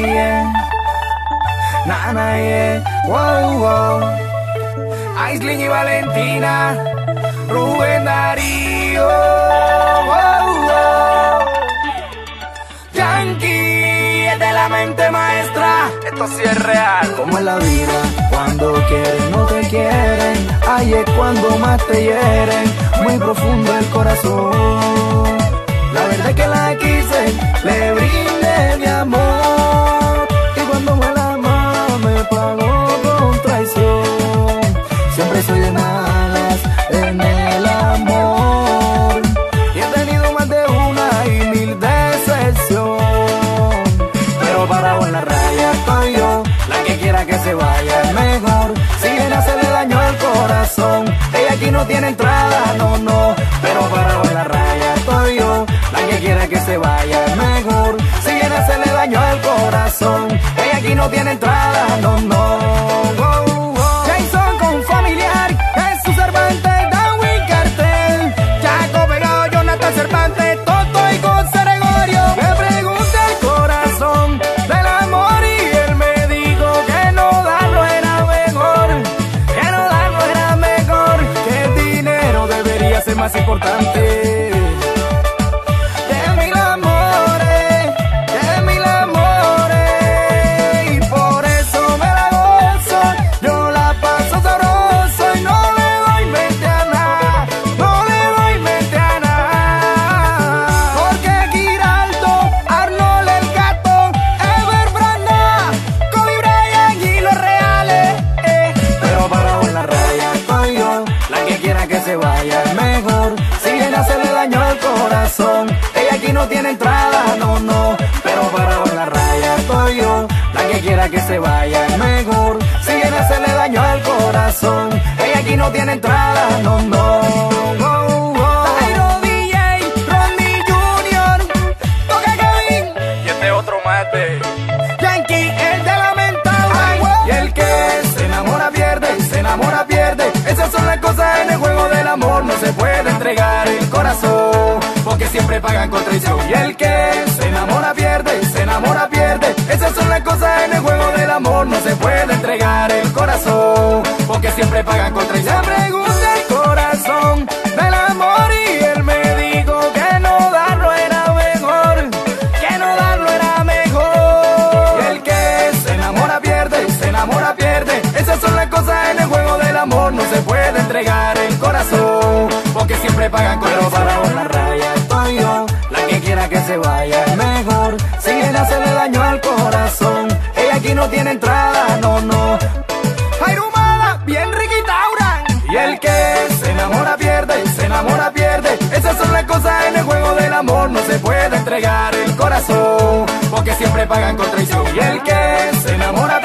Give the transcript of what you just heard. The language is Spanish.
Yeah, wow, wow. Aislinn y Valentina, Rubén Darío, wow, wow. Yankee es de la mente maestra, esto sí es real. Como es la vida, cuando quieren no te quieren, ahí es cuando más te hieren, muy profundo el corazón. La verdad es que la quise, le brindé mi amor, se vaya es mejor. Si viene a hacerle daño al corazón, ella aquí no tiene entrada, no, no. Pero para la raya estoy yo, la que quiera que se vaya es mejor. Si viene a hacerle daño al corazón, ella aquí no tiene entrada, más importante. La que quiera que se vaya mejor, si viene a hacerle daño al corazón, ella aquí no tiene entrada, no, no, pero para la raya estoy yo, la que quiera que se vaya mejor, si viene a hacerle daño al corazón, ella aquí no tiene entrada, no, no. Pagan con traición. Y el que se enamora pierde, se enamora pierde. Esas son las cosas en el juego del amor. No se puede entregar el corazón, porque siempre pagan con traición. Me pregunta el corazón del amor y él me dijo que no darlo era mejor, que no darlo era mejor. Y el que se enamora pierde, se enamora pierde. Esas son las cosas en el juego del amor. No se puede entregar el corazón, porque siempre pagan con Pero para la raya se vaya mejor. Si viene a hacerle daño al corazón, ella aquí no tiene entrada, no, no. Jairumada, bien riquitaura. Y el que se enamora pierde, se enamora pierde. Esas son las cosas en el juego del amor. No se puede entregar el corazón, porque siempre pagan con traición. Y el que se enamora